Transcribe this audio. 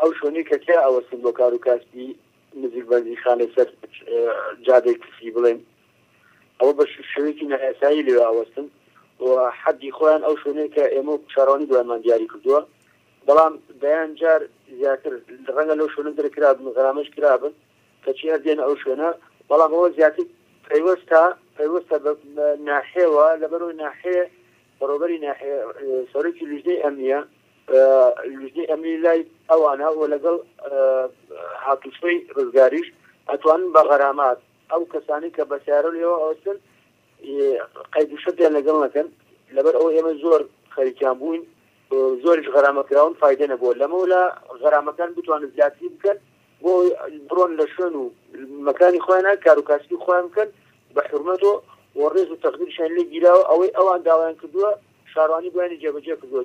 ئەو شوێنەی کە تیا ئەوەستن بۆ کار و کاسبی نزیک بەندیخان لەسەر جادەی کفری بڵێن ئەوە بە شوێنێکی نایاسایی لێ ئەوەستن و حەدی خۆیان ئەو شوێنەی کە ئێمە شارانی دوایمان دیاری کردووە بەڵام دەیان جار زیاتر ڕەنگە لەو شوێنە درکرابن و غرامەش کرابن کەچی هەر دێنە ئەو شوێنە بەڵام ئەوە زیاتر پەیوەستە پەیوەستە بە ناحێوە لەبەرەوەی ناحێ بەڕێوبەری ناحێ سەرۆکی لیژنەی ئەمنیە وزەی ئەمنی لای ئەوانە و لەگەڵ هاتوچۆی ڕزگاریش ئەتوانن بە غەرامات ئەو کەسانەی کە بە سیارە لێوە ئەوەستن قەید و شەرتیان لەگەڵ نەکەن لەبەر ئەوە ئێمە زۆر خەریکیان بووین زۆریش غەرامەکراون فیدە نەبووە لەمەوە لە غەرامەکان بتوانن زیاتری بکەن بۆ بڕۆن لە شوێن و مەکانی خۆیانە کار و کاسبی خۆیان بکەن بە حرمەتۆ و ڕێز و تەقدیرشان لێ گیراوە ئەوەی ئەوان داوایان کردووە شارانی بۆیانی جێبەجێ کردووە